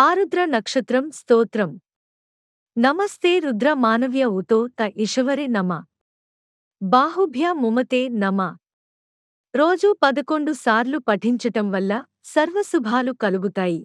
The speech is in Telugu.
ఆరుద్ర నక్షత్రం స్తోత్రం. నమస్తే రుద్ర మానవ్య ఉతో త ఇషవరే నమ. బాహుభ్య ముమతే నమ. రోజూ పదకొండు సార్లు పఠించటం వల్ల సర్వశుభాలు కలుగుతాయి.